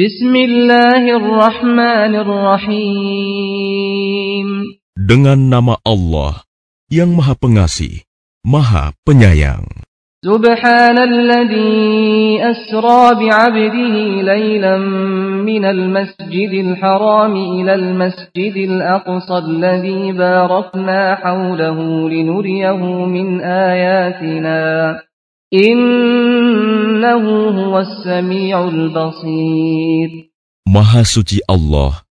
بسم الله الرحمن الرحيم Dengan nama Allah yang Maha Pengasih, Maha Penyayang. سبحان الذي أسرى بعبده ليلا من المسجد الحرام إلى المسجد الأقصى الذي باركنا حوله لنريه من آياتنا Innahu huwas samiul basir. Maha suci Allah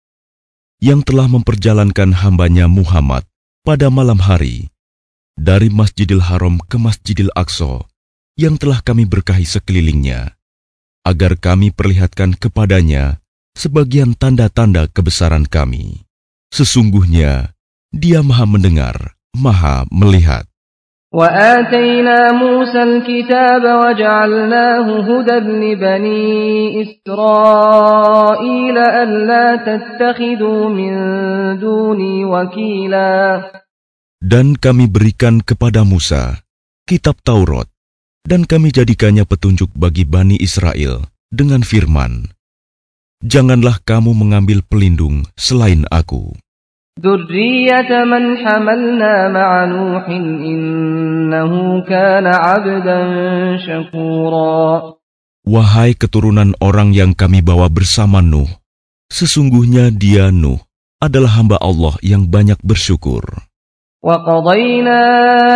yang telah memperjalankan hambanya Muhammad pada malam hari dari Masjidil Haram ke Masjidil Aqsa yang telah kami berkahi sekelilingnya agar kami perlihatkan kepadanya sebagian tanda-tanda kebesaran kami. Sesungguhnya dia maha mendengar, maha melihat. وآتينا موسى الكتاب وجعلناه هدى لبني إسرائيل ألا تتخذوا من دوني وكيلا Dan kami berikan kepada Musa kitab Taurat, dan kami jadikannya petunjuk bagi Bani Israel dengan firman, Janganlah kamu mengambil pelindung selain aku. ذرية من حملنا مع نوح إنه كان عبدا شكورا Wahai keturunan orang yang kami bawa bersama Nuh, sesungguhnya dia Nuh adalah hamba Allah yang banyak bersyukur. وقضينا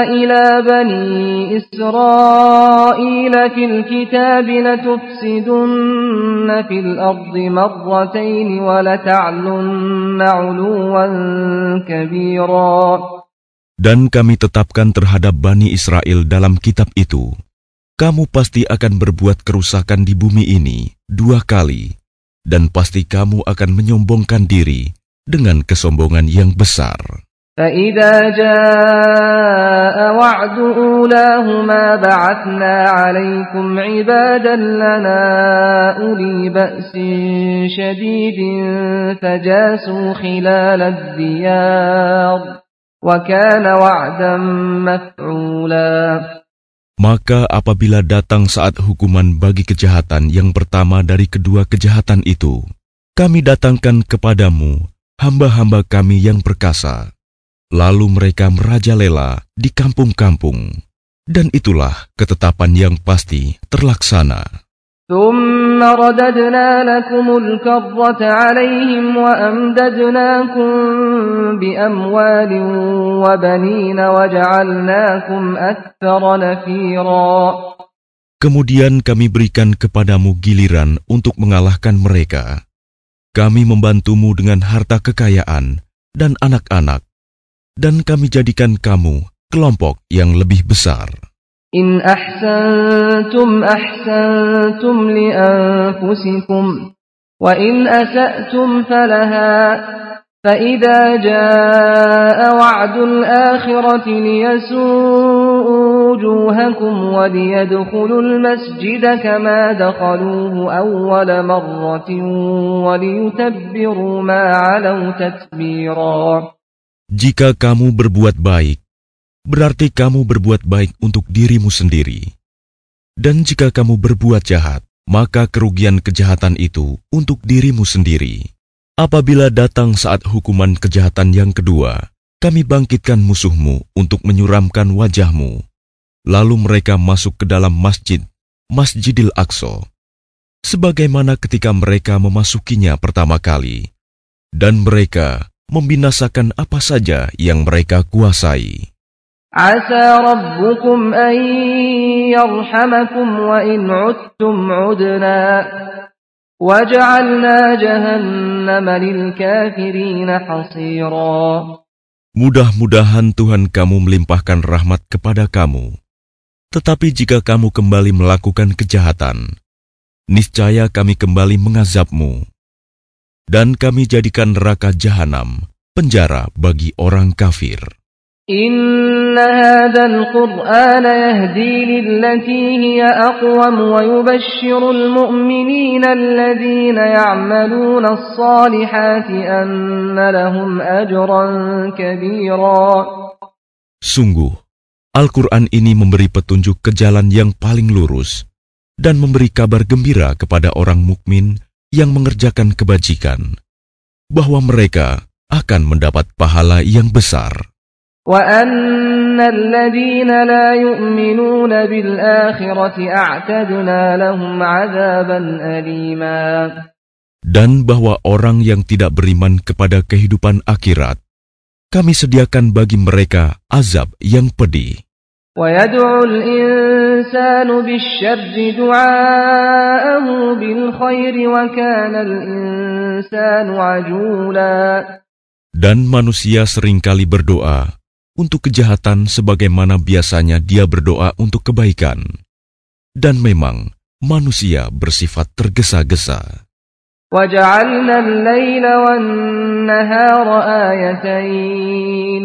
إلى بني إسرائيل في الكتاب لتفسدن في الأرض مرتين ولتعلن علوا كبيرا Dan kami tetapkan terhadap Bani Israel dalam kitab itu, kamu pasti akan berbuat kerusakan di bumi ini dua kali, dan pasti kamu akan menyombongkan diri dengan kesombongan yang besar. فإذا جاء وعد أولاهما بعثنا عليكم عبادا لنا أولي بأس شديد فجاسوا خلال الديار وكان وعدا مفعولا Maka apabila datang saat hukuman bagi kejahatan yang pertama dari kedua kejahatan itu, kami datangkan kepadamu hamba-hamba kami yang perkasa. Lalu mereka merajalela di kampung-kampung. Dan itulah ketetapan yang pasti terlaksana. ثم رددنا لكم الكرة عليهم وأمددناكم بأموال وبنين وجعلناكم أكثر نفيرا Kemudian kami berikan kepadamu giliran untuk mengalahkan mereka. Kami membantumu dengan harta kekayaan dan anak-anak, dan kami jadikan kamu kelompok yang lebih besar. إن أحسنتم أحسنتم لأنفسكم وإن أسأتم فلها فإذا جاء وعد الآخرة ليسوءوا وجوهكم وليدخلوا المسجد كما دخلوه أول مرة وليتبروا ما علوا تتبيرا Jika kamu berbuat baik, berarti kamu berbuat baik untuk dirimu sendiri. Dan jika kamu berbuat jahat, maka kerugian kejahatan itu untuk dirimu sendiri. Apabila datang saat hukuman kejahatan yang kedua, kami bangkitkan musuhmu untuk menyuramkan wajahmu. Lalu mereka masuk ke dalam masjid, Masjidil Aqsa, sebagaimana ketika mereka memasukinya pertama kali, dan mereka membinasakan apa saja yang mereka kuasai. Asa rabbukum an yarhamakum wa in udtum udna waj'alna jahannama lil kafirin hasira. Mudah-mudahan Tuhan kamu melimpahkan rahmat kepada kamu. Tetapi jika kamu kembali melakukan kejahatan, niscaya kami kembali mengazabmu. Dan kami jadikan neraka jahanam penjara bagi orang kafir. إن هذا القرآن يهدي للتي هي أقوم ويبشر المؤمنين الذين يعملون الصالحات أن لهم أجرا كبيرا Sungguh, Al-Quran ini memberi petunjuk ke jalan yang paling lurus dan memberi kabar gembira kepada orang mukmin yang mengerjakan kebajikan, bahwa mereka akan mendapat pahala yang besar. Dan bahwa orang yang tidak beriman kepada kehidupan akhirat, kami sediakan bagi mereka azab yang pedih. ويدعو الإنسان بالشر دعاءه بالخير وكان الإنسان عجولا Dan manusia seringkali berdoa untuk kejahatan sebagaimana biasanya dia berdoa untuk kebaikan. Dan memang manusia bersifat tergesa-gesa. وجعلنا الليل والنهار آيتين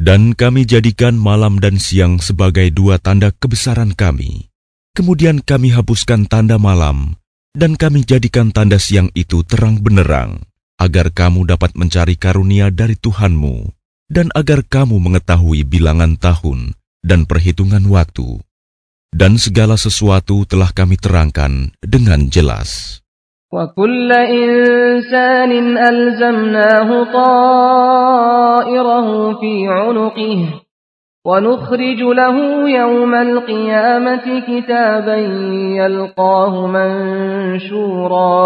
Dan kami jadikan malam dan siang sebagai dua tanda kebesaran kami. Kemudian kami hapuskan tanda malam, dan kami jadikan tanda siang itu terang benderang, agar kamu dapat mencari karunia dari Tuhanmu, dan agar kamu mengetahui bilangan tahun dan perhitungan waktu. Dan segala sesuatu telah kami terangkan dengan jelas. وكل إنسان ألزمناه طائره في عنقه ونخرج له يوم القيامة كتابا يلقاه منشورا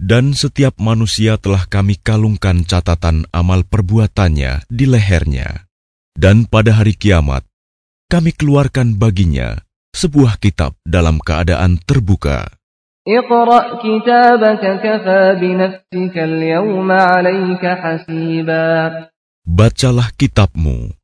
Dan setiap manusia telah kami kalungkan catatan amal perbuatannya di lehernya. Dan pada hari kiamat, kami keluarkan baginya sebuah kitab dalam keadaan terbuka. اقرأ كتابك كفى بنفسك اليوم عليك حسيبا Bacalah kitabmu.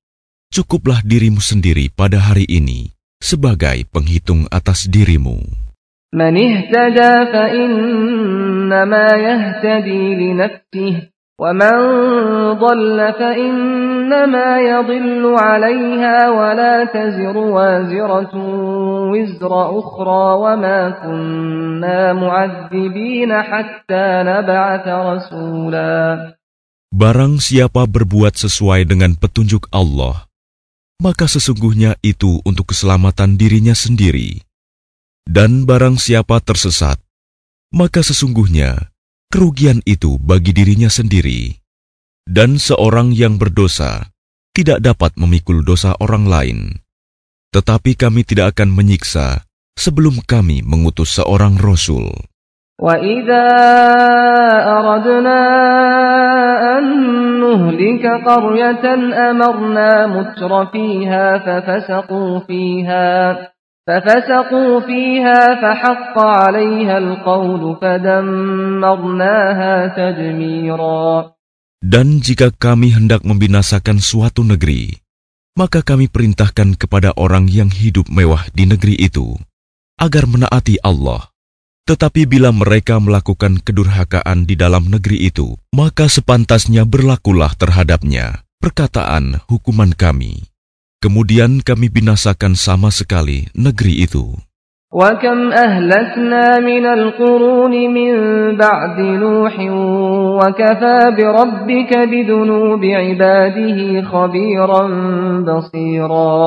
Cukuplah dirimu sendiri pada hari ini sebagai penghitung atas dirimu. من اهتدى فإنما يهتدي لنفسه ومن ضل فإنما يضل عليها ولا تزر وازرة وزر أخرى وما كنا معذبين حتى نبعث رسولا Barang siapa berbuat sesuai dengan petunjuk Allah, maka sesungguhnya itu untuk keselamatan dirinya sendiri. Dan barang siapa tersesat, maka sesungguhnya kerugian itu bagi dirinya sendiri. Dan seorang yang berdosa tidak dapat memikul dosa orang lain. Tetapi kami tidak akan menyiksa sebelum kami mengutus seorang rasul. وإذا أردنا أن نهلك قرية أمرنا متر فيها ففسقوا فيها ففسقوا فيها فحق عليها القول فدمرناها تدميرا Dan jika kami hendak membinasakan suatu negeri, maka kami perintahkan kepada orang yang hidup mewah di negeri itu agar menaati Allah. Tetapi bila mereka melakukan kedurhakaan di dalam negeri itu, maka sepantasnya berlakulah terhadapnya perkataan hukuman kami. Kemudian kami binasakan sama sekali negeri itu. وكم أهلكنا من القرون من بعد نوح وكفى بربك بذنوب عباده خبيرا بصيرا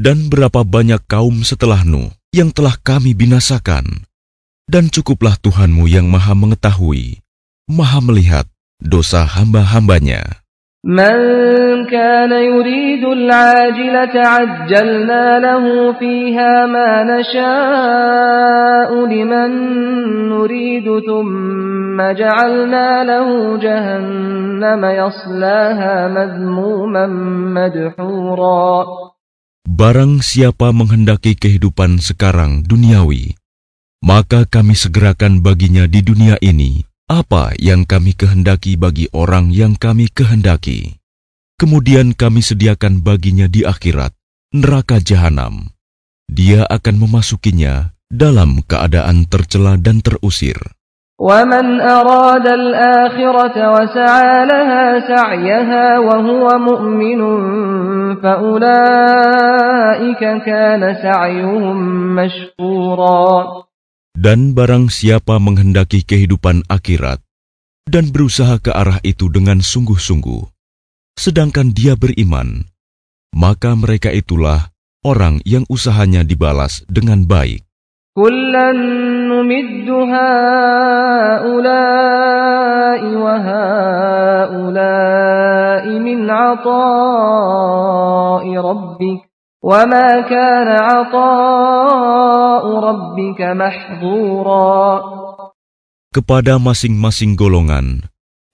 Dan berapa banyak kaum setelah Nuh yang telah kami binasakan. Dan cukuplah Tuhanmu yang maha mengetahui, maha melihat dosa hamba-hambanya. من كان يريد العاجلة عجلنا له فيها ما نشاء لمن نريد ثم جعلنا له جهنم يصلاها مذموما مدحورا Barang siapa menghendaki kehidupan sekarang duniawi, maka kami segerakan baginya di dunia ini apa yang kami kehendaki bagi orang yang kami kehendaki. Kemudian kami sediakan baginya di akhirat neraka jahanam. Dia akan memasukinya dalam keadaan tercela dan terusir. ومن أراد الآخرة وسعى لها سعيها وهو مؤمن فأولئك كان سعيهم مشكورا dan barang siapa menghendaki kehidupan akhirat dan berusaha ke arah itu dengan sungguh-sungguh, sedangkan dia beriman, maka mereka itulah orang yang usahanya dibalas dengan baik. min نمد هؤلاء وهؤلاء من عطاء ربك وما كان عطاء ربك محظورا Kepada masing-masing golongan,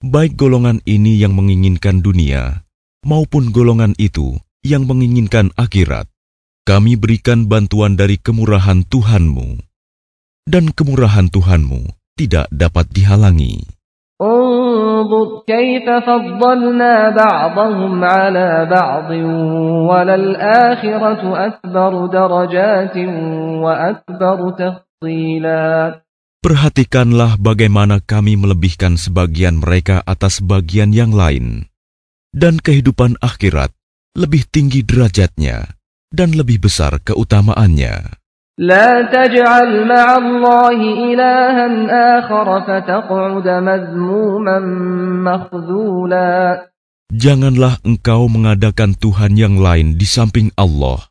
baik golongan ini yang menginginkan dunia, maupun golongan itu yang menginginkan akhirat, kami berikan bantuan dari kemurahan Tuhanmu, dan kemurahan Tuhanmu tidak dapat dihalangi. انظر كيف فضلنا بعضهم على بعض وللآخرة أكبر درجات وأكبر تفضيلا Perhatikanlah bagaimana kami melebihkan sebagian mereka atas bagian yang lain, dan kehidupan akhirat lebih tinggi derajatnya dan lebih besar keutamaannya. لا تجعل مع الله إلها آخر فتقعد مذموما مخذولا Janganlah engkau mengadakan Tuhan yang lain di samping Allah.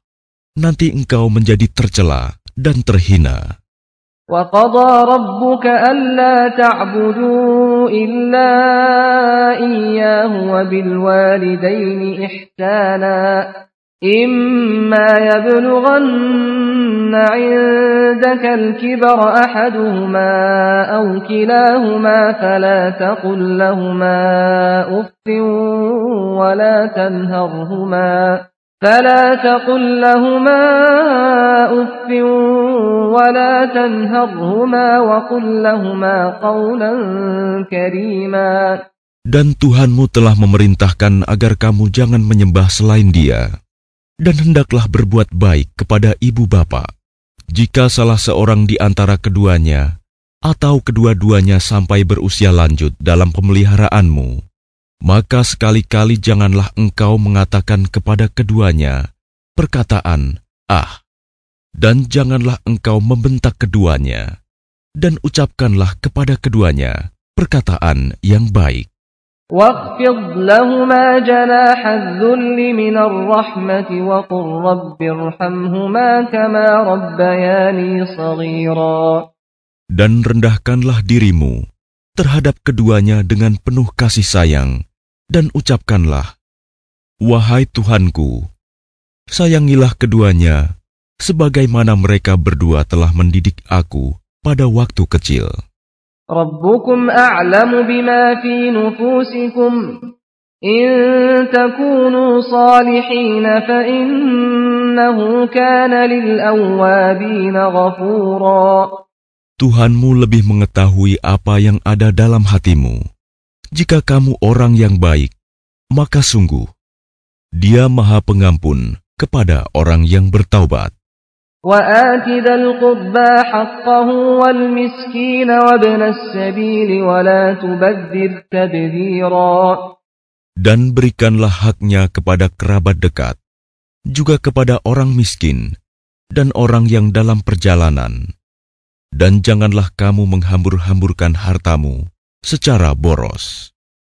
Nanti engkau menjadi tercela dan terhina. وقضى ربك ألا تعبدوا إلا إياه وبالوالدين إحسانا إما يبلغن عندك الكبر أحدهما أو كلاهما فلا تقل لهما أف ولا تنهرهما فلا تقل لهما أف ولا تنهرهما وقل لهما قولا كريما Dan Tuhanmu telah memerintahkan agar kamu jangan menyembah selain dia. Dan hendaklah berbuat baik kepada ibu bapa. Jika salah seorang di antara keduanya, atau kedua-duanya sampai berusia lanjut dalam pemeliharaanmu, maka sekali-kali janganlah engkau mengatakan kepada keduanya perkataan "ah", dan janganlah engkau membentak keduanya, dan ucapkanlah kepada keduanya perkataan yang baik. واخفض لهما جناح الذل من الرحمة وقل رب ارحمهما كما ربياني صغيرا Dan rendahkanlah dirimu terhadap keduanya dengan penuh kasih sayang, dan ucapkanlah, Wahai Tuhanku, sayangilah keduanya, sebagaimana mereka berdua telah mendidik aku pada waktu kecil. ربكم أعلم بما في نفوسكم إن تكونوا صالحين فإنه كان للأوابين غفورا Tuhanmu lebih mengetahui apa yang ada dalam hatimu. Jika kamu orang yang baik, maka sungguh Dia Maha Pengampun kepada orang yang bertaubat. وآت ذا القربى حقه والمسكين وابن السبيل ولا تبذر تبذيرا Dan berikanlah haknya kepada kerabat dekat, juga kepada orang miskin dan orang yang dalam perjalanan. Dan janganlah kamu menghambur-hamburkan hartamu secara boros.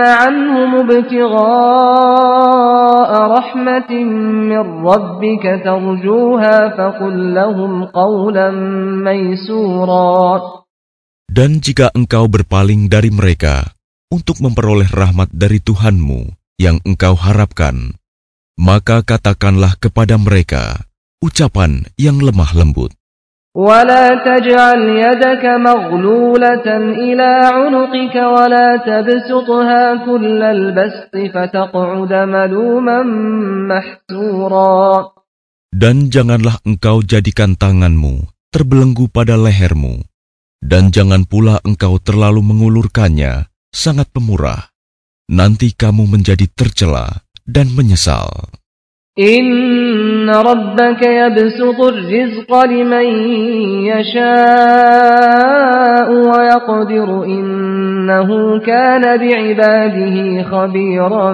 عنهم ابتغاء رحمة من ربك ترجوها فقل لهم قولا ميسورا Dan jika engkau berpaling dari mereka untuk memperoleh rahmat dari Tuhanmu yang engkau harapkan, maka katakanlah kepada mereka ucapan yang lemah lembut. ولا تجعل يدك مغلولة إلى عنقك ولا تبسطها كل البسط فتقعد ملوما محسورا Dan janganlah engkau jadikan tanganmu terbelenggu pada lehermu, dan jangan pula engkau terlalu mengulurkannya, sangat pemurah. Nanti kamu menjadi tercela dan menyesal. إن ربك يبسط الرزق لمن يشاء ويقدر إنه كان بعباده خبيرا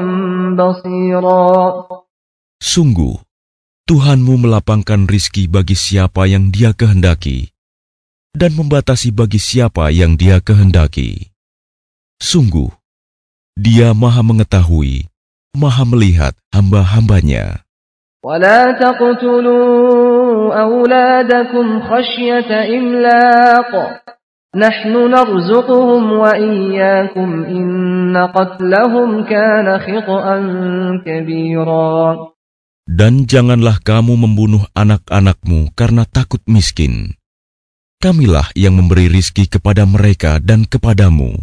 بصيرا Sungguh, Tuhanmu melapangkan rizki bagi siapa yang dia kehendaki dan membatasi bagi siapa yang dia kehendaki. Sungguh, dia maha mengetahui, maha melihat hamba-hambanya. ولا تقتلوا أولادكم خشية إملاق نحن نرزقهم وإياكم إن قتلهم كان خطأ كبيرا Dan janganlah kamu membunuh anak-anakmu karena takut miskin. Kamilah yang memberi rizki kepada mereka dan kepadamu.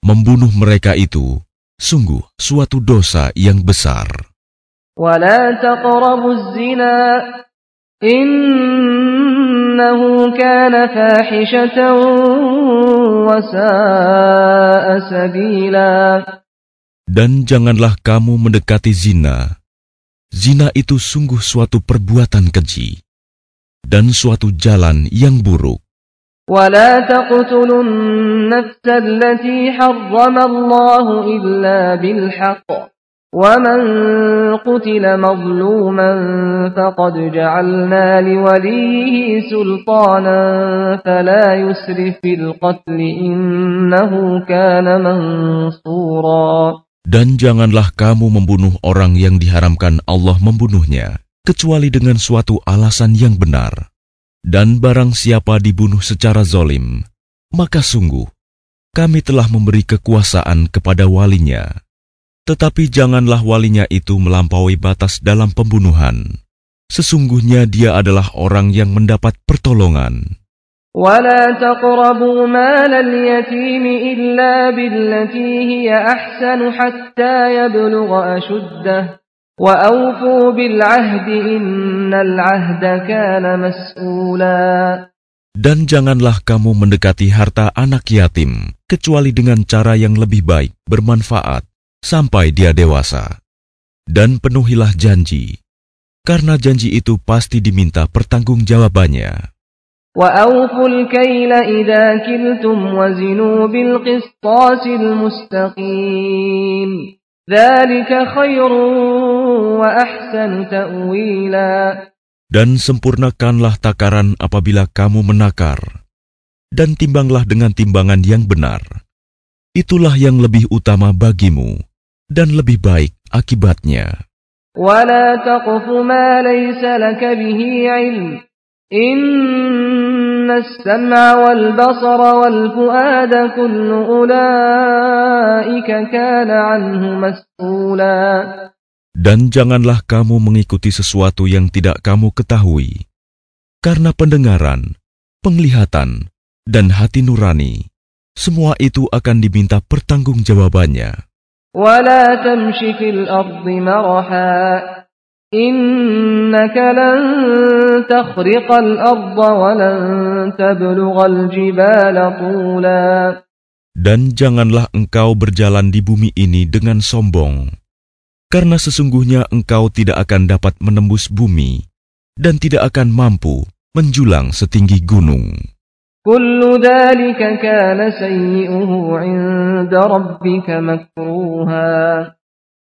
Membunuh mereka itu sungguh suatu dosa yang besar. ولا تقربوا الزنا إنه كان فاحشة وساء سبيلا Dan janganlah kamu mendekati zina. Zina itu sungguh suatu perbuatan keji dan suatu jalan yang buruk. ولا تقتلوا النفس التي حرم الله إلا بالحق ومن قتل مظلوما فقد جعلنا لوليه سلطانا فلا يسرف في القتل إنه كان منصورا Dan janganlah kamu membunuh orang yang diharamkan Allah membunuhnya, kecuali dengan suatu alasan yang benar. Dan barang siapa dibunuh secara zolim, maka sungguh kami telah memberi kekuasaan kepada walinya. Tetapi janganlah walinya itu melampaui batas dalam pembunuhan. Sesungguhnya dia adalah orang yang mendapat pertolongan. ولا تقربوا مال اليتيم إلا بالتي هي أحسن حتى يبلغ أشده وأوفوا بالعهد إن العهد كان مسؤولا Dan janganlah kamu mendekati harta anak yatim, kecuali dengan cara yang lebih baik, bermanfaat, sampai dia dewasa. Dan penuhilah janji, karena janji itu pasti diminta pertanggungjawabannya. وأوفوا الكيل إذا كلتم وزنوا بالقسطاس المستقيم ذلك خير وأحسن تأويلا Dan sempurnakanlah takaran apabila kamu menakar, dan timbanglah dengan timbangan yang benar. Itulah yang lebih utama bagimu, dan lebih baik akibatnya. ولا تقف ما ليس لك به علم إن السمع والبصر والفؤاد كل أولئك كان عنه مسؤولا Dan janganlah kamu mengikuti sesuatu yang tidak kamu ketahui, karena pendengaran, penglihatan, dan hati nurani, semua itu akan diminta pertanggungjawabannya. ولا تمش في الأرض مرحا إنك لن تخرق الأرض ولن تبلغ الجبال طولا Dan janganlah engkau berjalan di bumi ini dengan sombong, karena sesungguhnya engkau tidak akan dapat menembus bumi dan tidak akan mampu menjulang setinggi gunung. كل ذلك كان سيئه عند ربك مكروها.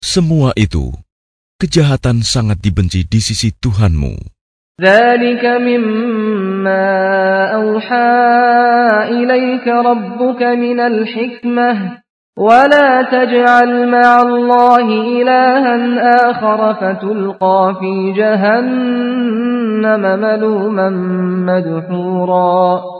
Semua itu, kejahatan sangat dibenci di sisi Tuhanmu. ذلك مما أوحى إليك ربك من الحكمة. ولا تجعل مع الله إلها آخر فتلقى في جهنم ملوما مدحورا.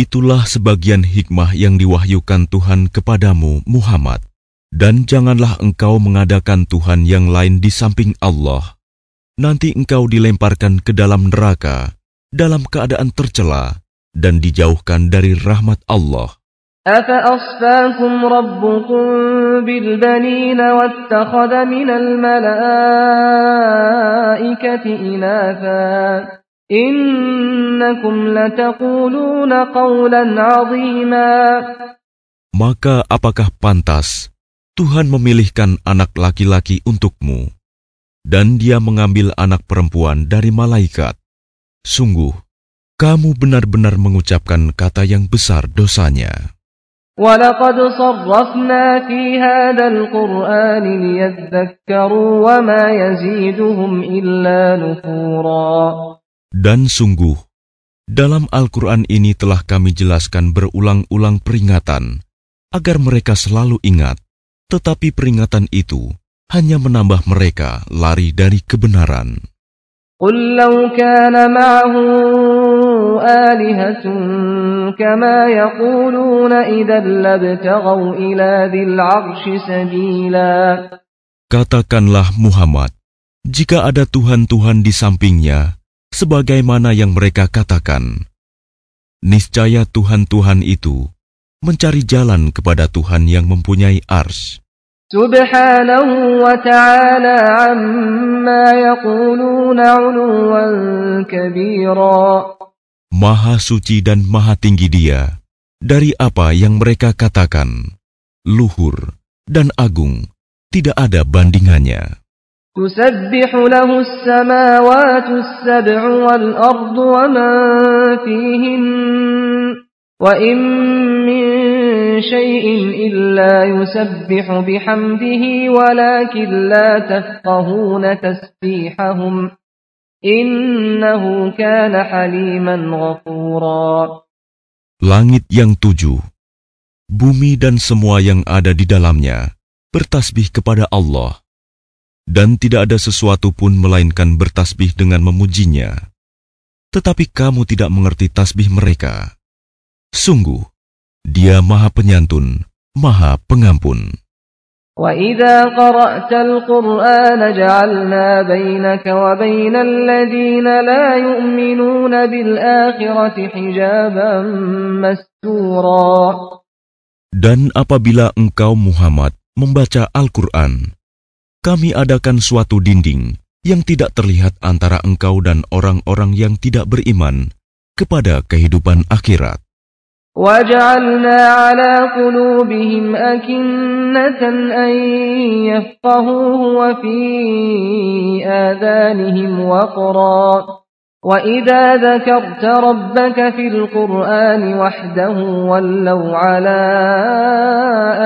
Itulah sebagian hikmah yang diwahyukan Tuhan kepadamu, Muhammad. Dan janganlah engkau mengadakan Tuhan yang lain di samping Allah. Nanti engkau dilemparkan ke dalam neraka dalam keadaan tercela dan dijauhkan dari rahmat Allah. أفأصفاكم ربكم بالبنين واتخذ من الملائكة إناثا إنكم لتقولون قولا عظيما Maka apakah pantas Tuhan memilihkan anak laki-laki untukmu dan dia mengambil anak perempuan dari malaikat? Sungguh, kamu benar-benar mengucapkan kata yang besar dosanya. ولقد صرفنا في هذا القرآن ليذكروا وما يزيدهم إلا نفورا Dan sungguh, dalam Al-Quran ini telah kami jelaskan berulang-ulang peringatan agar mereka selalu ingat, tetapi peringatan itu hanya menambah mereka lari dari kebenaran. قل لو كان معه آلهة كما يقولون إذا لابتغوا إلى ذي العرش سبيلا Katakanlah Muhammad, jika ada Tuhan-Tuhan di sampingnya, sebagaimana yang mereka katakan, niscaya Tuhan-Tuhan itu mencari jalan kepada Tuhan yang mempunyai ars. Subhanahu wa ta'ala amma yaquluna 'uluwan kabira Maha suci dan maha tinggi dia dari apa yang mereka katakan, luhur dan agung, tidak ada bandingannya. تسبح له السماوات السبع والأرض ومن فيهن وإن من شيء إلا يسبح بحمده ولكن لا تفقهون تسبيحهم إنه كان حليما غفورا Langit yang tujuh, bumi dan semua yang ada di dalamnya bertasbih kepada Allah, dan tidak ada sesuatu pun melainkan bertasbih dengan memujinya. Tetapi kamu tidak mengerti tasbih mereka. Sungguh, dia maha penyantun, maha pengampun. وإذا قرأت القرآن جعلنا بينك وبين الذين لا يؤمنون بالآخرة حجابا مستورا Dan apabila engkau Muhammad membaca Al-Quran, kami adakan suatu dinding yang tidak terlihat antara engkau dan orang-orang yang tidak beriman kepada kehidupan akhirat. وجعلنا على قلوبهم أكنة أن يفقهوه وفي آذانهم وقرا وإذا ذكرت ربك في القرآن وحده ولوا على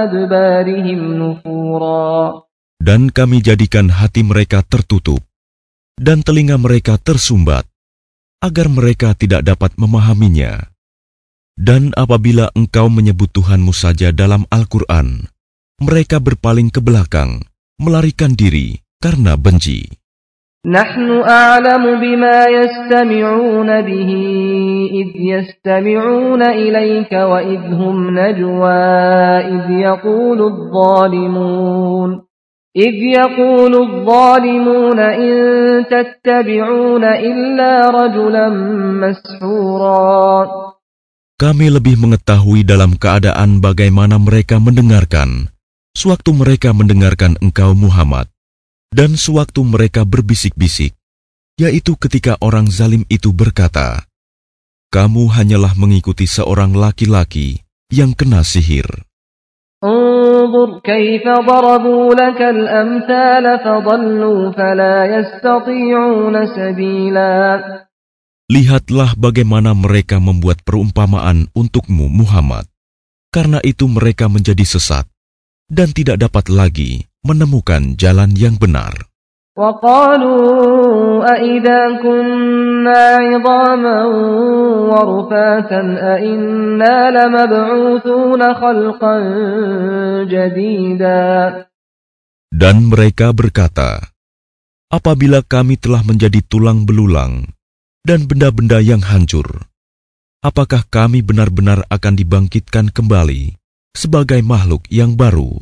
أدبارهم نفورا Dan kami jadikan hati mereka tertutup dan telinga mereka tersumbat, agar mereka tidak dapat memahaminya. Dan apabila engkau menyebut Tuhanmu saja dalam Al-Quran, mereka berpaling ke belakang, melarikan diri karena benci. نحن أعلم بما يستمعون به إذ يستمعون إليك وإذ هم نجوى إذ يقول الظالمون إذ يقول الظالمون إن تتبعون إلا رجلا مسحورا Kami lebih mengetahui dalam keadaan bagaimana mereka mendengarkan, sewaktu mereka mendengarkan engkau Muhammad, dan sewaktu mereka berbisik-bisik, yaitu ketika orang zalim itu berkata, Kamu hanyalah mengikuti seorang laki-laki yang kena sihir. انظر كيف ضربوا لك الأمثال فضلوا فلا يستطيعون سبيلا Lihatlah bagaimana mereka membuat perumpamaan untukmu Muhammad. Karena itu mereka menjadi sesat dan tidak dapat lagi menemukan jalan yang benar. وقالوا أئذا كنا عظاما ورفاتا أئنا لمبعوثون خلقا جديدا Dan mereka berkata, Apabila kami telah menjadi tulang belulang dan benda-benda yang hancur, apakah kami benar-benar akan dibangkitkan kembali sebagai makhluk yang baru?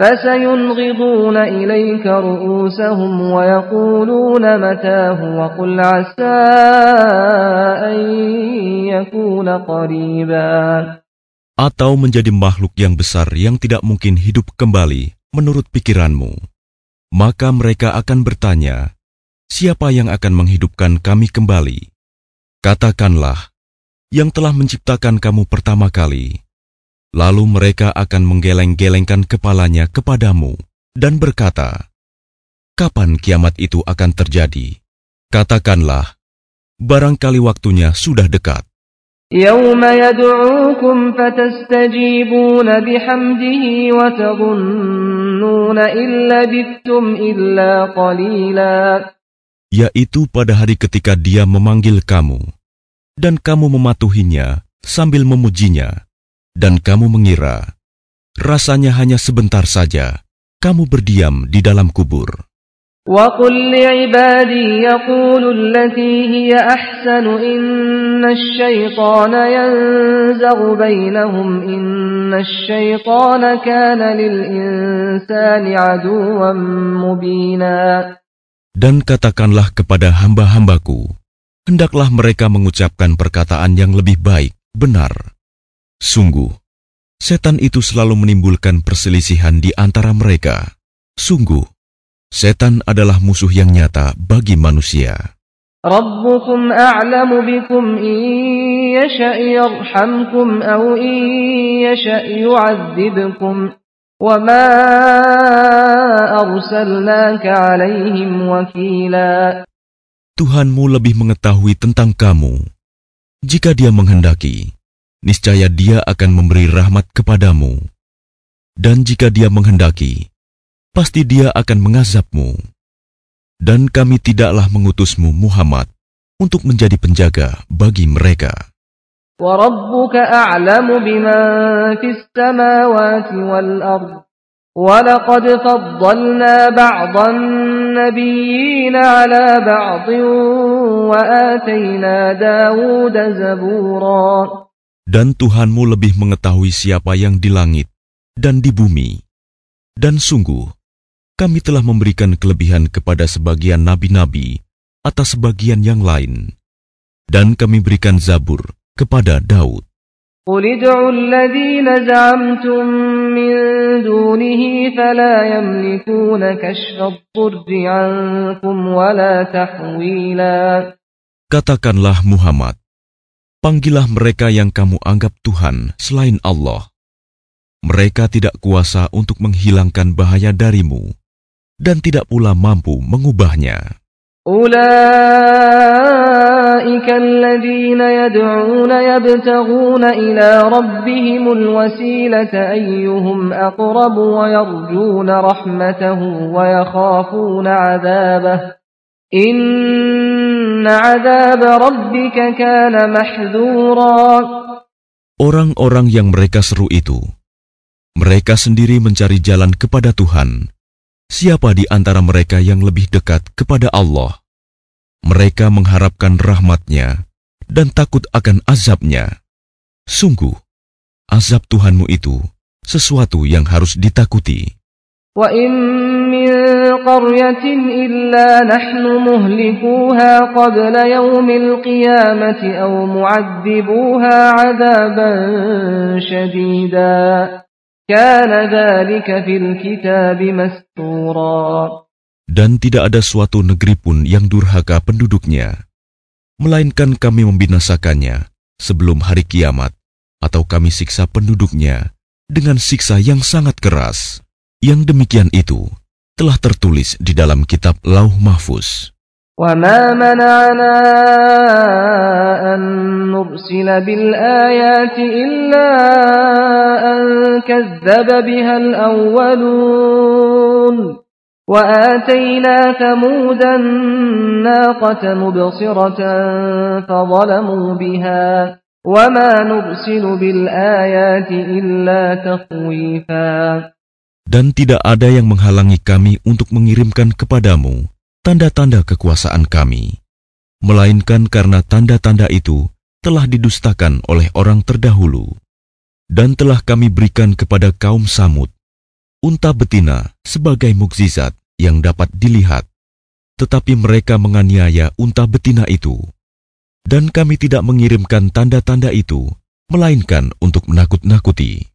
فسينغضون إليك رؤوسهم ويقولون متاه وقل عسى أن يكون قريبا Atau menjadi makhluk yang besar yang tidak mungkin hidup kembali menurut pikiranmu. Maka mereka akan bertanya, siapa yang akan menghidupkan kami kembali? Katakanlah, yang telah menciptakan kamu pertama kali. Lalu mereka akan menggeleng-gelengkan kepalanya kepadamu dan berkata, Kapan kiamat itu akan terjadi? Katakanlah, barangkali waktunya sudah dekat. يوم يدعوكم فتستجيبون بحمده وتظنون إن لبثتم إلا قليلا Yaitu pada hari ketika dia memanggil kamu, dan kamu mematuhinya sambil memujinya, dan kamu mengira, rasanya hanya sebentar saja, kamu berdiam di dalam kubur. وقل لعبادي يقولوا التي هي أحسن إن الشيطان ينزغ بينهم إن الشيطان كان للإنسان عدوا مبينا Dan katakanlah kepada hamba-hambaku, hendaklah mereka mengucapkan perkataan yang lebih baik, benar. Sungguh, setan itu selalu menimbulkan perselisihan di antara mereka. Sungguh, setan adalah musuh yang nyata bagi manusia. ربكم أعلم بكم إن يشأ يرحمكم أو إن يشأ يعذبكم وما أرسلناك عليهم وكيلا Tuhanmu lebih mengetahui tentang kamu. Jika dia menghendaki, niscaya dia akan memberi rahmat kepadamu. Dan jika dia menghendaki, pasti dia akan mengazabmu. Dan kami tidaklah mengutusmu Muhammad untuk menjadi penjaga bagi mereka. وربك أعلم بمن في السماوات والأرض ولقد فضلنا بعض النبيين على بعض وآتينا داود زبورا dan Tuhanmu lebih mengetahui siapa yang di langit dan di bumi. Dan sungguh, kami telah memberikan kelebihan kepada sebagian nabi-nabi atas sebagian yang lain, dan kami berikan zabur kepada Daud. Katakanlah Muhammad, panggillah mereka yang kamu anggap Tuhan selain Allah. Mereka tidak kuasa untuk menghilangkan bahaya darimu dan tidak pula mampu mengubahnya. أولئك الذين يدعون يبتغون إلى ربهم الوسيلة أيهم أقرب ويرجون رحمته ويخافون عذابه إن Orang-orang yang mereka seru itu, mereka sendiri mencari jalan kepada Tuhan. Siapa di antara mereka yang lebih dekat kepada Allah? Mereka mengharapkan rahmatnya dan takut akan azabnya. Sungguh, azab Tuhanmu itu sesuatu yang harus ditakuti. قرية إلا نحن مهلكوها قبل يوم القيامة أو معذبوها عذابا شديدا كان ذلك في الكتاب مستورا Dan tidak ada suatu negeri pun yang durhaka penduduknya, melainkan kami membinasakannya sebelum hari kiamat, atau kami siksa penduduknya dengan siksa yang sangat keras. Yang demikian itu telah tertulis di dalam kitab Lauh Mahfuz. وما منعنا أن نرسل بالآيات إلا أن كذب بها الأولون وآتينا ثمود الناقة مبصرة فظلموا بها وما نرسل بالآيات إلا تخويفا Dan tidak ada yang menghalangi kami untuk mengirimkan kepadamu tanda-tanda kekuasaan kami, melainkan karena tanda-tanda itu telah didustakan oleh orang terdahulu, dan telah kami berikan kepada kaum Samud unta betina sebagai mukjizat yang dapat dilihat, tetapi mereka menganiaya unta betina itu, dan kami tidak mengirimkan tanda-tanda itu, melainkan untuk menakut-nakuti.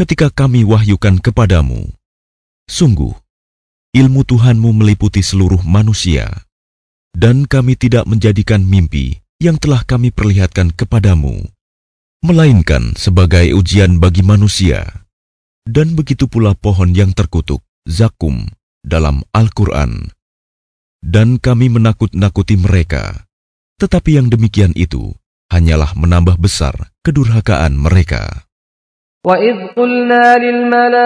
ketika kami wahyukan kepadamu, sungguh ilmu Tuhanmu meliputi seluruh manusia, dan kami tidak menjadikan mimpi yang telah kami perlihatkan kepadamu, melainkan sebagai ujian bagi manusia. Dan begitu pula pohon yang terkutuk, zakum, dalam Al-Quran. Dan kami menakut-nakuti mereka. Tetapi yang demikian itu hanyalah menambah besar kedurhakaan mereka. وَإِذْ قُلْنَا لِلْمَلَائِكَةِ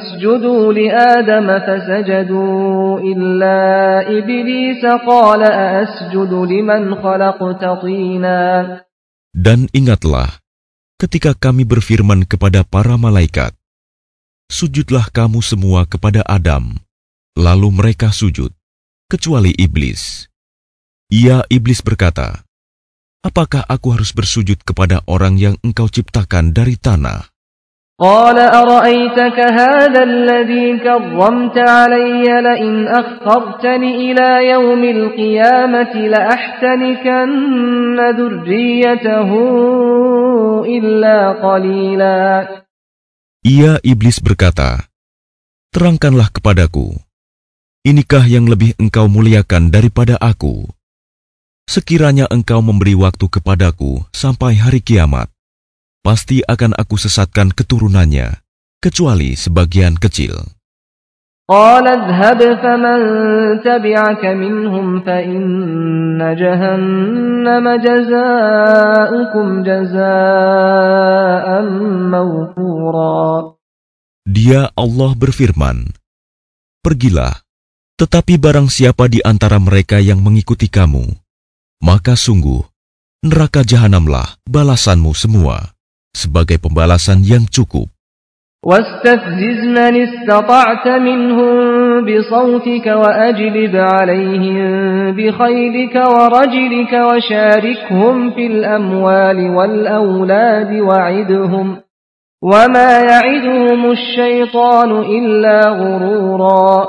اسْجُدُوا لِآدَمَ فَسَجَدُوا إِلَّا إِبْلِيسَ قَالَ أَأَسْجُدُ لِمَنْ خَلَقْتَ طِينًا Dan ingatlah, ketika kami berfirman kepada para malaikat, Sujudlah kamu semua kepada Adam, lalu mereka sujud, kecuali iblis. Ia iblis berkata, Apakah aku harus bersujud kepada orang yang engkau ciptakan dari tanah? قال أرأيتك هذا الذي كرمت علي لئن أخرتني إلى يوم القيامة لأحتنكن ذريته إلا قليلا Ia iblis berkata, Terangkanlah kepadaku, inikah yang lebih engkau muliakan daripada aku? Sekiranya engkau memberi waktu kepadaku sampai hari kiamat, pasti akan aku sesatkan keturunannya, kecuali sebagian kecil. قال اذهب فمن تبعك منهم فإن جهنم جزاؤكم جزاء موفورا Dia Allah berfirman, Pergilah, tetapi barang siapa di antara mereka yang mengikuti kamu, maka sungguh, neraka jahanamlah balasanmu semua, sebagai pembalasan yang cukup. واستفزز من استطعت منهم بصوتك وأجلب عليهم بخيلك ورجلك وشاركهم في الأموال والأولاد وعدهم وما يعدهم الشيطان إلا غرورا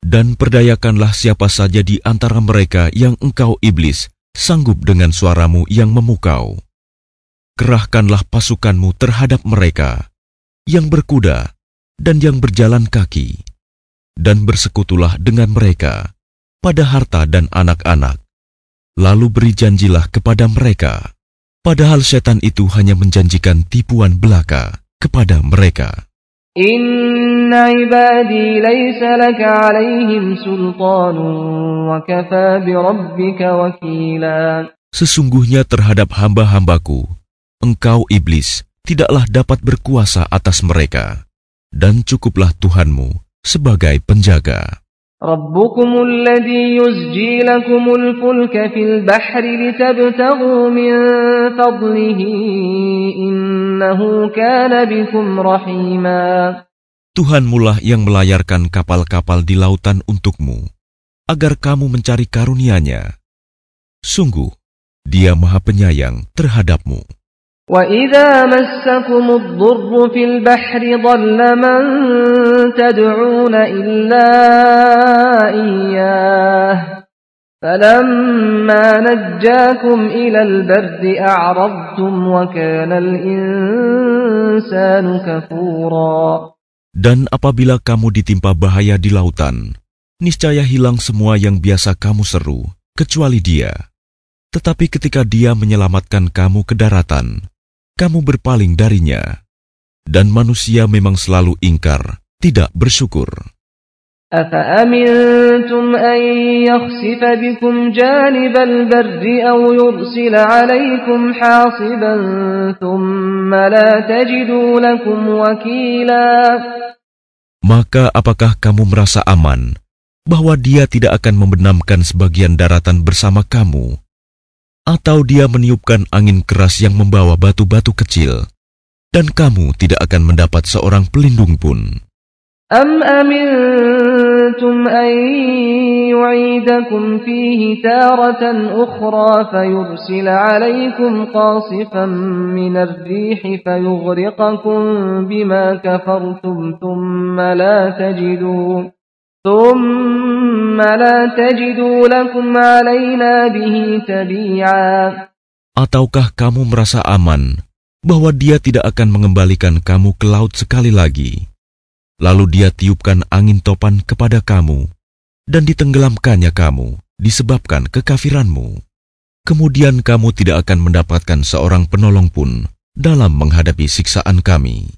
dan perdayakanlah siapa saja di antara mereka yang engkau iblis sanggup dengan suaramu yang memukau. Kerahkanlah pasukanmu terhadap mereka yang berkuda dan yang berjalan kaki, dan bersekutulah dengan mereka pada harta dan anak-anak. Lalu beri janjilah kepada mereka, padahal setan itu hanya menjanjikan tipuan belaka kepada mereka. Inna ibadi laysa laka alaihim sultanun. Sesungguhnya terhadap hamba-hambaku, engkau iblis tidaklah dapat berkuasa atas mereka, dan cukuplah Tuhanmu sebagai penjaga. ربكم الذي يزجي لكم الفلك في البحر لتبتغوا من فضله إنه كان بكم رحيما Tuhanmulah yang melayarkan kapal-kapal di lautan untukmu, agar kamu mencari karunia-Nya. Sungguh, Dia Maha Penyayang terhadapmu. وإذا مسكم الضر في البحر ضل من تدعون إلا إياه فلما نجاكم إلى البر أعرضتم وكان الإنسان كفورا Dan apabila kamu ditimpa bahaya di lautan, niscaya hilang semua yang biasa kamu seru, kecuali Dia. Tetapi ketika dia menyelamatkan kamu ke daratan, kamu berpaling darinya. Dan manusia memang selalu ingkar, tidak bersyukur. أفأمنتم أن يخسف بكم جانب البر أو يرسل عليكم حاصبا ثم لا تجدوا لكم وكيلا Maka apakah kamu merasa aman bahwa dia tidak akan membenamkan sebagian daratan bersama kamu? Atau dia meniupkan angin keras yang membawa batu-batu kecil, dan kamu tidak akan mendapat seorang pelindung pun? أم أمنتم أن يعيدكم فيه تارة أخرى فيرسل عليكم قاصفا من الريح فيغرقكم بما كفرتم ثم لا تجدوا ثم لا تجدوا لكم علينا به تبيعا Ataukah kamu merasa aman bahwa dia tidak akan mengembalikan kamu ke laut sekali lagi? Lalu dia tiupkan angin topan kepada kamu dan ditenggelamkannya kamu disebabkan kekafiranmu. Kemudian kamu tidak akan mendapatkan seorang penolong pun dalam menghadapi siksaan kami.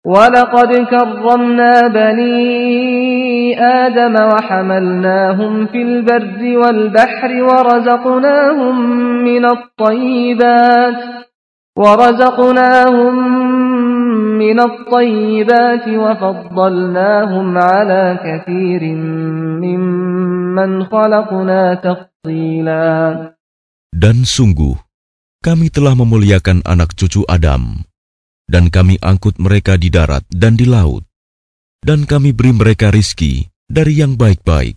ولقد كرمنا بني آدم وحملناهم في البر والبحر ورزقناهم من الطيبات ورزقناهم من الطيبات وفضلناهم على كثير ممن خلقنا تفضيلا Dan sungguh, kami telah memuliakan anak cucu Adam, dan kami angkut mereka di darat dan di laut, dan kami beri mereka rizki dari yang baik-baik,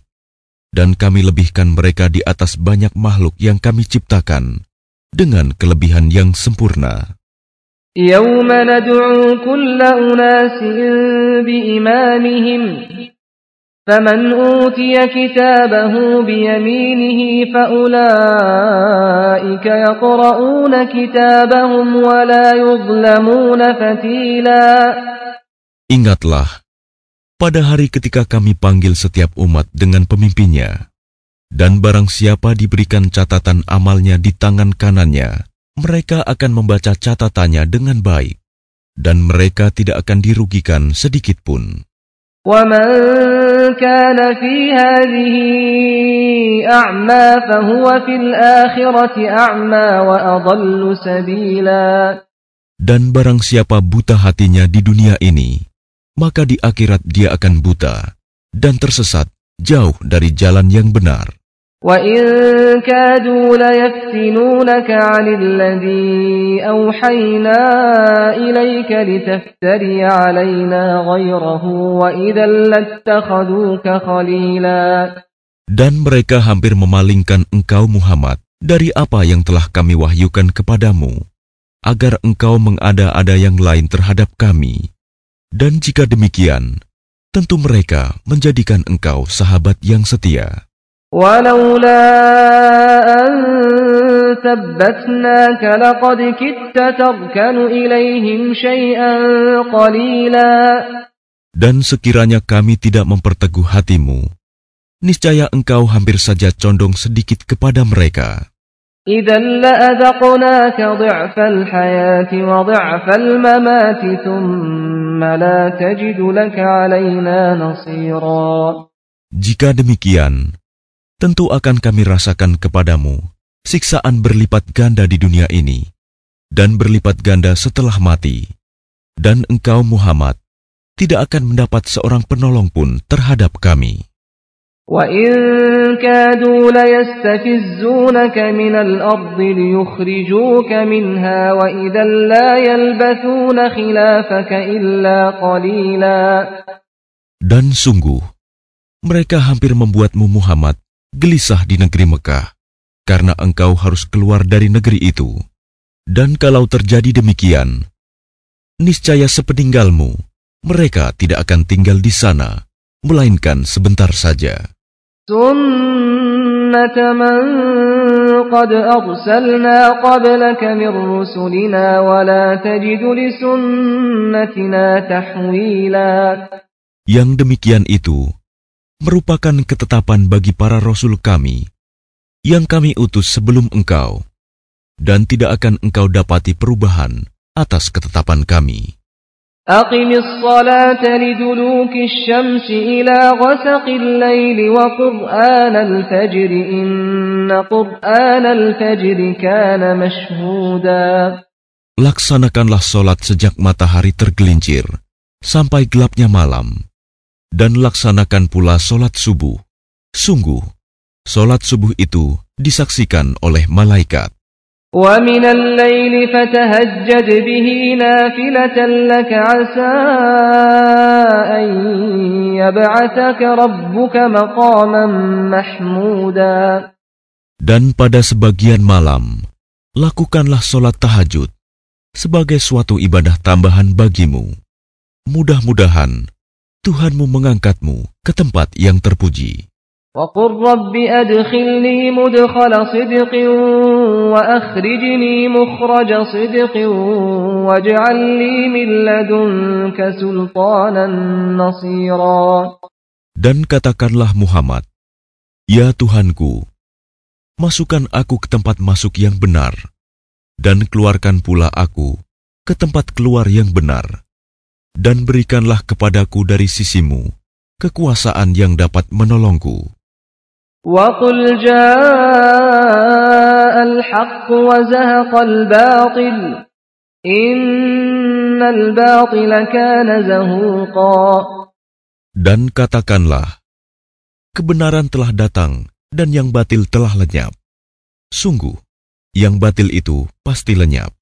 dan kami lebihkan mereka di atas banyak makhluk yang kami ciptakan dengan kelebihan yang sempurna. يوم ندعو كل أناس بإمامهم فمن أوتي كتابه بيمينه فأولئك يقرؤون كتابهم ولا يظلمون فتيلا Ingatlah, pada hari ketika kami panggil setiap umat dengan pemimpinnya, dan barang siapa diberikan catatan amalnya di tangan kanannya, mereka akan membaca catatannya dengan baik, dan mereka tidak akan dirugikan sedikit pun. Dan barang siapa buta hatinya di dunia ini, maka di akhirat dia akan buta dan tersesat jauh dari jalan yang benar. وإن كادوا ليفتنونك عن الذي أوحينا إليك لتفتري علينا غيره وإذا لاتخذوك خليلا Dan mereka hampir memalingkan engkau Muhammad dari apa yang telah kami wahyukan kepadamu, agar engkau mengada-ada yang lain terhadap kami. Dan jika demikian, tentu mereka menjadikan engkau sahabat yang setia. ولولا أن ثبتناك لقد كدت تركن إليهم شيئا قليلا Dan sekiranya kami tidak memperteguh hatimu, niscaya engkau hampir saja condong sedikit kepada mereka. إذا لأذقناك ضعف الحياة وضعف الممات ثم لا تجد لك علينا نصيرا Jika demikian, tentu akan kami rasakan kepadamu siksaan berlipat ganda di dunia ini dan berlipat ganda setelah mati. Dan engkau Muhammad tidak akan mendapat seorang penolong pun terhadap kami. وإن كادوا ليستفزونك من الأرض ليخرجوك منها وإذا لا يلبثون خلافك إلا قليلا Dan sungguh, mereka hampir membuatmu Muhammad gelisah di negeri Mekah, karena engkau harus keluar dari negeri itu. Dan kalau terjadi demikian, niscaya sepeninggalmu, mereka tidak akan tinggal di sana, melainkan sebentar saja. سنة من قد أرسلنا قبلك من رسلنا ولا تجد لسنتنا تحويلا Yang demikian itu merupakan ketetapan bagi para rasul kami yang kami utus sebelum engkau, dan tidak akan engkau dapati perubahan atas ketetapan kami. أقم الصلاة لدلوك الشمس إلى غسق الليل وقرآن الفجر إن قرآن الفجر كان مشهودا Laksanakanlah solat sejak matahari tergelincir sampai gelapnya malam, dan laksanakan pula solat subuh. Sungguh, solat subuh itu disaksikan oleh malaikat. ومن الليل فتهجد به نافلة لك عسى أن يبعثك ربك مقاما محمودا Dan pada sebagian malam, lakukanlah solat tahajud sebagai suatu ibadah tambahan bagimu. Mudah-mudahan Tuhanmu mengangkatmu ke tempat yang terpuji. وقل رب أدخلني مدخل صدق وأخرجني مخرج صدق واجعل لي من لدنك سلطانا نصيرا Dan katakanlah Muhammad, Ya Tuhanku, masukkan aku ke tempat masuk yang benar, dan keluarkan pula aku ke tempat keluar yang benar, dan berikanlah kepadaku dari sisimu kekuasaan yang dapat menolongku. وقل جاء الحق وزهق الباطل إن الباطل كان زهوقا Dan katakanlah, kebenaran telah datang dan yang batil telah lenyap. Sungguh, yang batil itu pasti lenyap.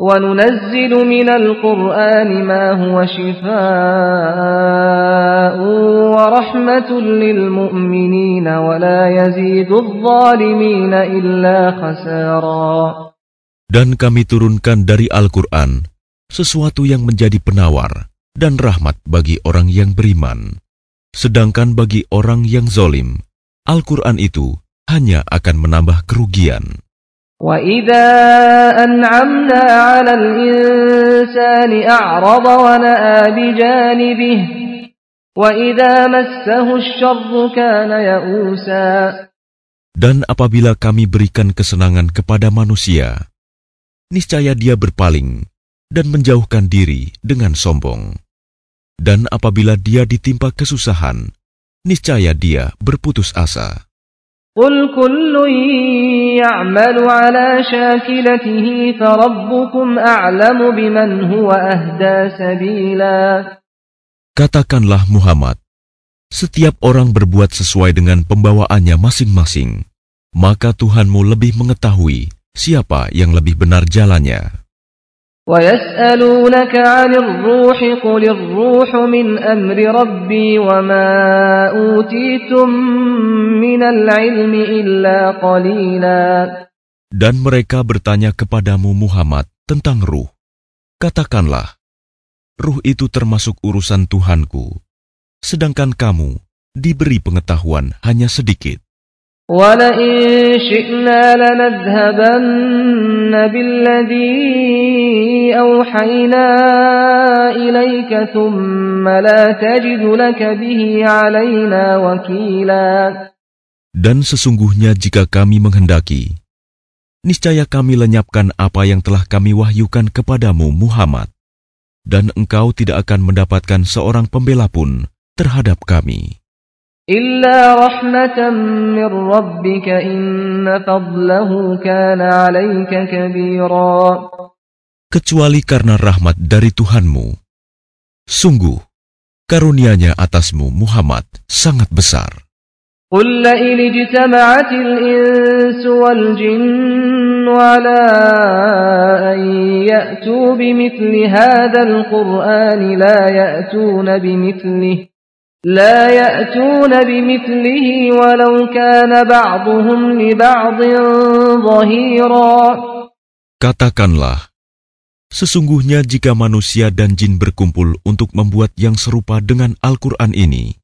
وننزل من القرآن ما هو شفاء ورحمة للمؤمنين ولا يزيد الظالمين إلا خسارا Dan kami turunkan dari Al-Quran sesuatu yang menjadi penawar dan rahmat bagi orang yang beriman. Sedangkan bagi orang yang zolim, Al-Quran itu hanya akan menambah kerugian. وإذا أنعمنا على الإنسان أعرض ونأى بجانبه Dan apabila kami berikan kesenangan kepada manusia, niscaya dia berpaling dan menjauhkan diri dengan sombong. Dan apabila dia ditimpa kesusahan, niscaya dia berputus asa. قل كل يعمل على شاكلته فربكم أعلم بمن هو أهدى سبيلا Katakanlah Muhammad, setiap orang berbuat sesuai dengan pembawaannya masing-masing, maka Tuhanmu lebih mengetahui siapa yang lebih benar jalannya. ويسألونك عن الروح قل الروح من أمر ربي وما أوتيتم من العلم إلا قليلا Dan mereka bertanya kepadamu Muhammad tentang ruh. Katakanlah, ruh itu termasuk urusan Tuhanku, sedangkan kamu diberi pengetahuan hanya sedikit. Dan sesungguhnya jika kami menghendaki, niscaya kami lenyapkan apa yang telah kami wahyukan kepadamu Muhammad dan engkau tidak akan mendapatkan seorang pembela pun terhadap kami. Illa rahmatan rabbika inna fadlahu kana kabira. Kecuali karena rahmat dari Tuhanmu. Sungguh, karunianya atasmu Muhammad sangat besar. قل لئن اجتمعت الإنس والجن على أن يأتوا بمثل هذا القرآن لا يأتون بمثله لا يأتون بمثله ولو كان بعضهم لبعض ظهيرا Katakanlah, sesungguhnya jika manusia dan jin berkumpul untuk membuat yang serupa dengan Al-Quran ini,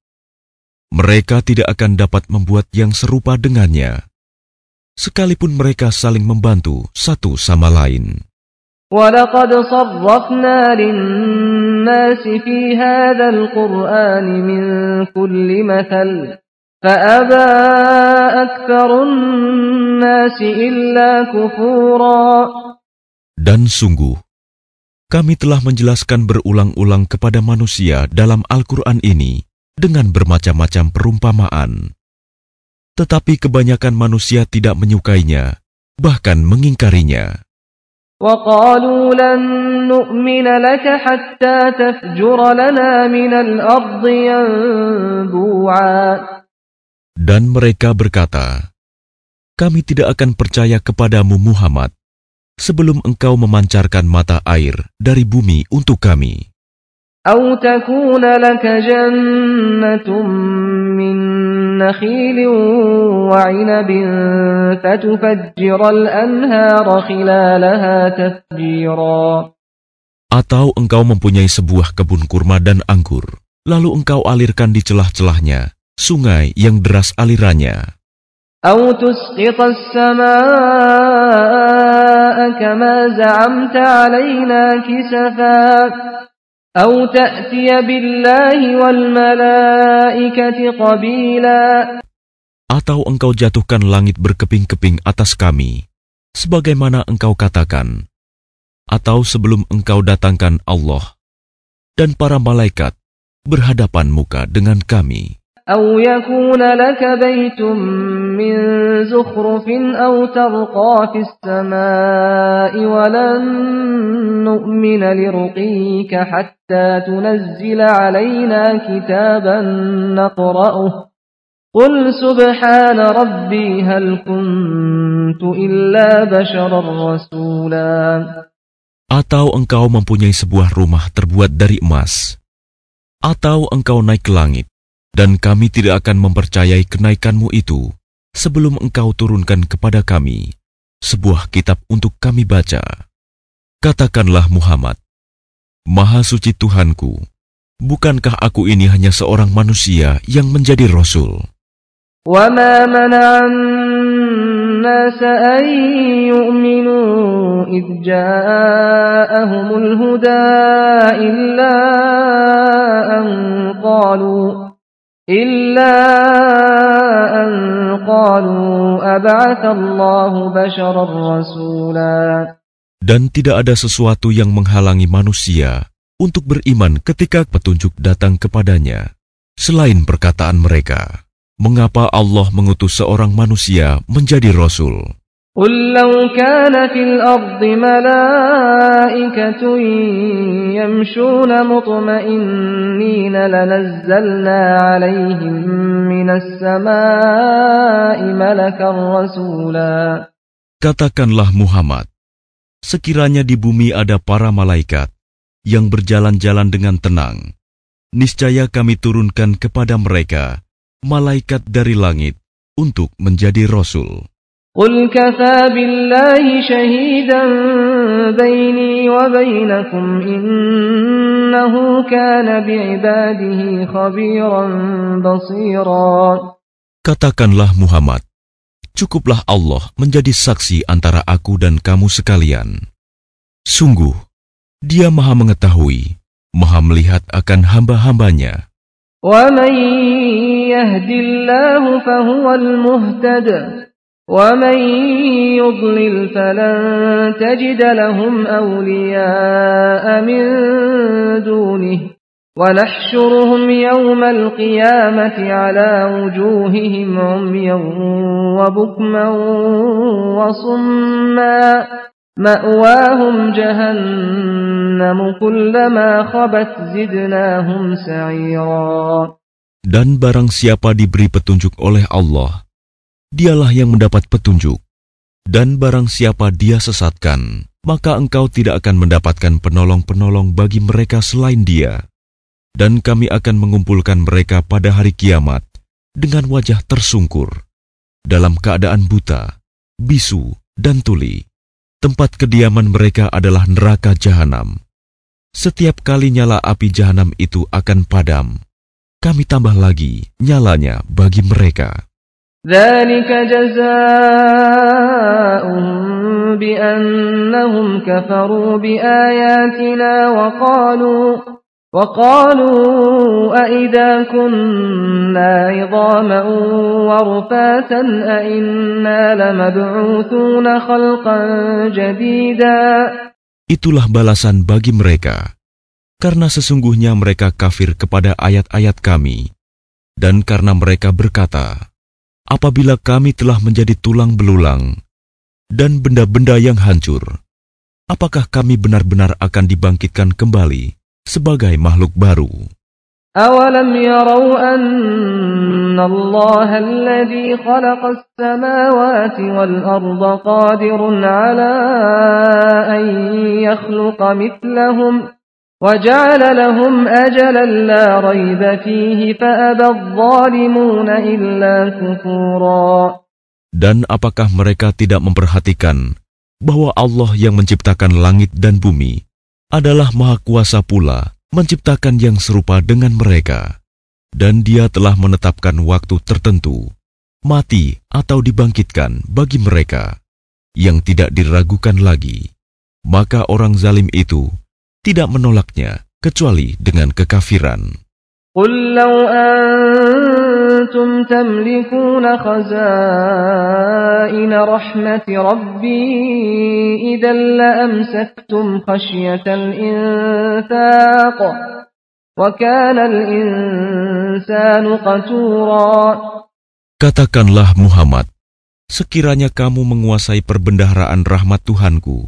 mereka tidak akan dapat membuat yang serupa dengannya, sekalipun mereka saling membantu satu sama lain. ولقد صرفنا للناس في هذا القرآن من كل مثل فأبى أكثر الناس إلا كفورا Dan sungguh, kami telah menjelaskan berulang-ulang kepada manusia dalam Al-Quran ini dengan bermacam-macam perumpamaan. Tetapi kebanyakan manusia tidak menyukainya, bahkan mengingkarinya. وقالوا لن نؤمن لك حتى تفجر لنا من الأرض ينبوعا Dan mereka berkata, Kami tidak akan percaya kepadamu Muhammad sebelum engkau memancarkan mata air dari bumi untuk kami. أو تكون لك جنة من نخيل وعنب فتفجر الأنهار خلالها تفجيرا Atau engkau mempunyai sebuah kebun kurma dan anggur, lalu engkau alirkan di celah-celahnya sungai yang deras alirannya. أو تسقط السماء كما زعمت علينا كسفا أو تأتي بالله والملائكة قبيلا Atau engkau jatuhkan langit berkeping-keping atas kami, sebagaimana engkau katakan. Atau sebelum engkau datangkan Allah dan para malaikat berhadapan muka dengan kami. أو يكون لك بيت من زخرف أو ترقى في السماء ولن نؤمن لرقيك حتى تنزل علينا كتابا نقرأه قل سبحان ربي هل كنت إلا بشرا رسولا Atau engkau mempunyai sebuah rumah terbuat dari emas. Atau engkau naik ke langit, dan kami tidak akan mempercayai kenaikanmu itu sebelum engkau turunkan kepada kami sebuah kitab untuk kami baca. Katakanlah Muhammad, Maha suci Tuhanku, bukankah aku ini hanya seorang manusia yang menjadi Rasul? وما منع الناس أن يؤمنوا إذ جاءهم الهدى إلا أن قالوا إلا أن قالوا أبعث الله بشرا رسولا Dan tidak ada sesuatu yang menghalangi manusia untuk beriman ketika petunjuk datang kepadanya, selain perkataan mereka. Mengapa Allah mengutus seorang manusia menjadi Rasul? قل لو كان في الأرض ملائكة يمشون مطمئنين لنزلنا عليهم من السماء ملكا رسولا Katakanlah Muhammad, sekiranya di bumi ada para malaikat yang berjalan-jalan dengan tenang, niscaya kami turunkan kepada mereka malaikat dari langit untuk menjadi Rasul. قل كفى بالله شهيدا بيني وبينكم إنه كان بعباده خبيرا بصيرا Katakanlah Muhammad, cukuplah Allah menjadi saksi antara aku dan kamu sekalian. Sungguh, dia maha mengetahui, maha melihat akan hamba-hambanya. ومن يهد الله فهو المهتد ومن يضلل فلن تجد لهم أولياء من دونه ونحشرهم يوم القيامة على وجوههم عميا وبكما وصما مأواهم جهنم كلما خبت زدناهم سعيرا Dan barang siapa diberi petunjuk oleh Allah, dialah yang mendapat petunjuk. Dan barang siapa dia sesatkan, maka engkau tidak akan mendapatkan penolong-penolong bagi mereka selain dia. Dan kami akan mengumpulkan mereka pada hari kiamat dengan wajah tersungkur, dalam keadaan buta, bisu, dan tuli. Tempat kediaman mereka adalah neraka jahanam. Setiap kali nyala api jahanam itu akan padam. Kami tambah lagi nyalanya bagi mereka. ذلك جزاؤهم بأنهم كفروا بآياتنا وقالوا وقالوا أئذا كنا عظاما ورفاتا أئنا لمبعوثون خلقا جديدا Itulah balasan bagi mereka, karena sesungguhnya mereka kafir kepada ayat-ayat kami, dan karena mereka berkata, apabila kami telah menjadi tulang belulang dan benda-benda yang hancur, apakah kami benar-benar akan dibangkitkan kembali sebagai makhluk baru? أولم يروا أن الله الذي خلق السماوات والأرض قادر على أن يخلق مثلهم وجعل لهم أجلا لا ريب فيه فأبى الظالمون إلا كفورا Dan apakah mereka tidak memperhatikan bahwa Allah yang menciptakan langit dan bumi adalah Maha Kuasa pula menciptakan yang serupa dengan mereka, dan Dia telah menetapkan waktu tertentu, mati atau dibangkitkan bagi mereka yang tidak diragukan lagi. Maka orang zalim itu tidak menolaknya kecuali dengan kekafiran. قل لو أنتم تملكون خزائن رحمة ربي إذا لأمسكتم خشية الإنفاق وكان الإنسان قتورا Katakanlah Muhammad, sekiranya kamu menguasai perbendaharaan rahmat Tuhanku,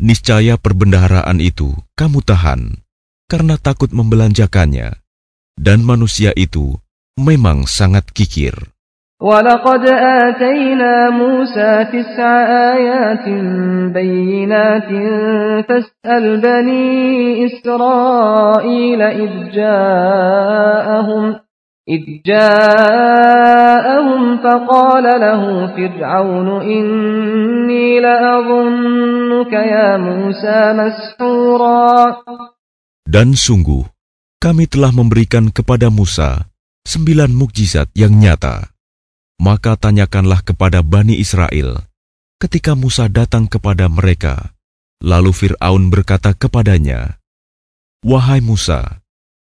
niscaya perbendaharaan itu kamu tahan karena takut membelanjakannya, dan manusia itu memang sangat kikir. ولقد آتينا موسى تسع آيات بينات فاسأل بني إسرائيل إذ جاءهم إذ جاءهم فقال له فرعون إني لأظنك يا موسى مسحورا Dan sungguh, kami telah memberikan kepada Musa sembilan mukjizat yang nyata. Maka tanyakanlah kepada Bani Israel ketika Musa datang kepada mereka. Lalu Fir'aun berkata kepadanya, Wahai Musa,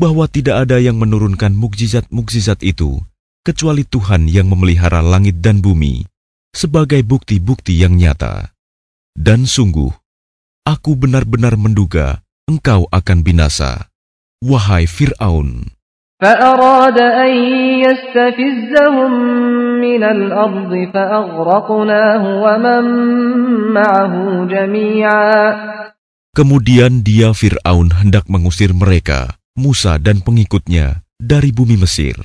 bahwa tidak ada yang menurunkan mukjizat-mukjizat itu kecuali Tuhan yang memelihara langit dan bumi sebagai bukti-bukti yang nyata. Dan sungguh, aku benar-benar menduga engkau akan binasa, wahai Fir'aun. فأراد أن يستفزهم من الأرض فأغرقناه ومن معه جميعا Kemudian dia Fir'aun hendak mengusir mereka, Musa dan pengikutnya, dari bumi Mesir.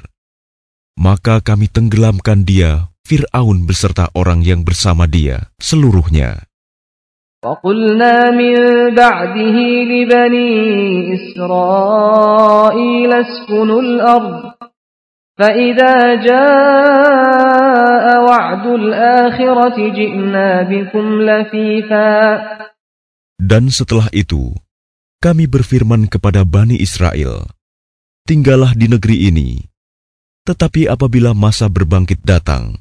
Maka kami tenggelamkan dia, Fir'aun beserta orang yang bersama dia, seluruhnya. وقلنا من بعده لبني إسرائيل اسكنوا الأرض فإذا جاء وعد الآخرة جئنا بكم لفيفا Dan setelah itu, kami berfirman kepada Bani Israel, "Tinggallah di negeri ini." Tetapi apabila masa berbangkit datang,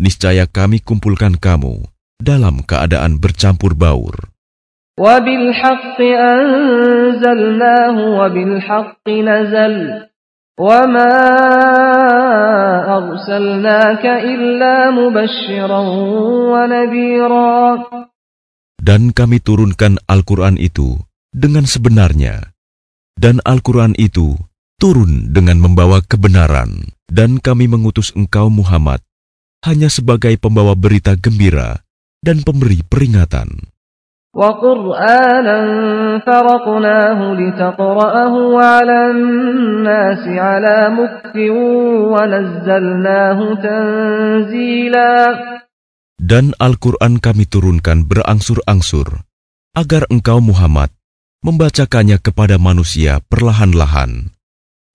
niscaya kami kumpulkan kamu dalam keadaan bercampur baur. Dan kami turunkan Al-Quran itu dengan sebenarnya, dan Al-Quran itu turun dengan membawa kebenaran, dan kami mengutus engkau Muhammad hanya sebagai pembawa berita gembira dan pemberi peringatan. Dan Al-Quran kami turunkan berangsur-angsur, agar engkau Muhammad membacakannya kepada manusia perlahan-lahan,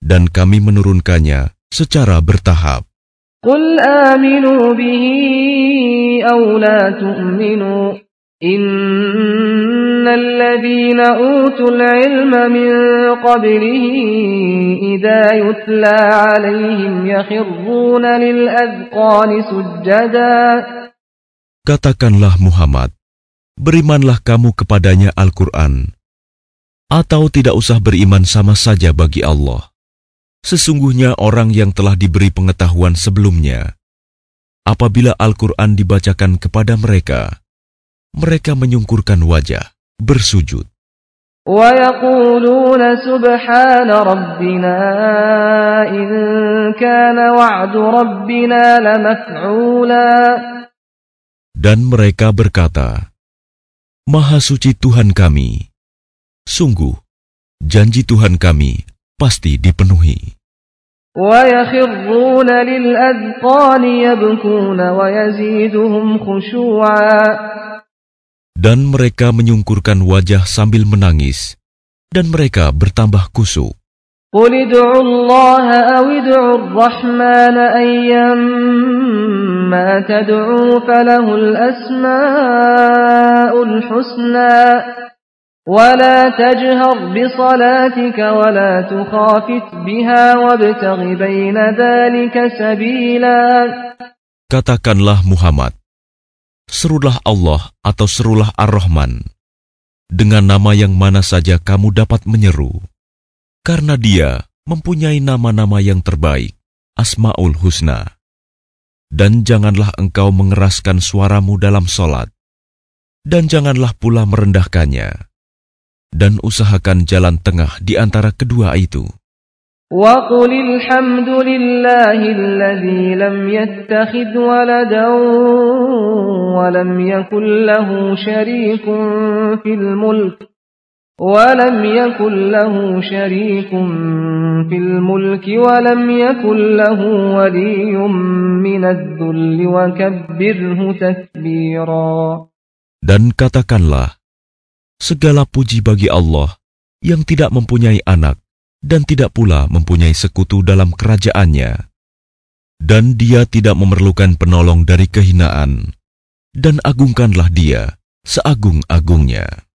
dan kami menurunkannya secara bertahap. Qul aminu bihi aw la tu'minu innal ladhina utul ilma min qablihi yutla alaihim lil azqani sujjada Katakanlah Muhammad Berimanlah kamu kepadanya Al-Quran atau tidak usah beriman sama saja bagi Allah. Sesungguhnya orang yang telah diberi pengetahuan sebelumnya, apabila Al-Quran dibacakan kepada mereka, mereka menyungkurkan wajah, bersujud. Dan mereka berkata, Maha suci Tuhan kami, Sungguh, janji Tuhan kami pasti dipenuhi. ويخرون للأذقان يبكون ويزيدهم خشوعا Dan mereka menyungkurkan wajah sambil menangis, dan mereka bertambah kusuk. قل ادعوا الله أو ادعوا الرحمن أيما تدعوا فله الأسماء الحسنى ولا تجهر بصلاتك ولا تخافت بها وابتغ بين ذلك سبيلا Katakanlah Muhammad, serulah Allah atau serulah Ar-Rahman, dengan nama yang mana saja kamu dapat menyeru, karena dia mempunyai nama-nama yang terbaik, Asma'ul Husna. Dan janganlah engkau mengeraskan suaramu dalam solat, dan janganlah pula merendahkannya, dan usahakan jalan tengah di antara kedua itu. وقل الحمد لله الذي لم يتخذ ولدا ولم يكن له شريك في الملك ولم يكن له شريك في الملك ولم يكن له ولي من الذل وكبره تكبيرا Dan katakanlah, segala puji bagi Allah yang tidak mempunyai anak dan tidak pula mempunyai sekutu dalam kerajaannya. Dan dia tidak memerlukan penolong dari kehinaan, dan agungkanlah dia seagung-agungnya.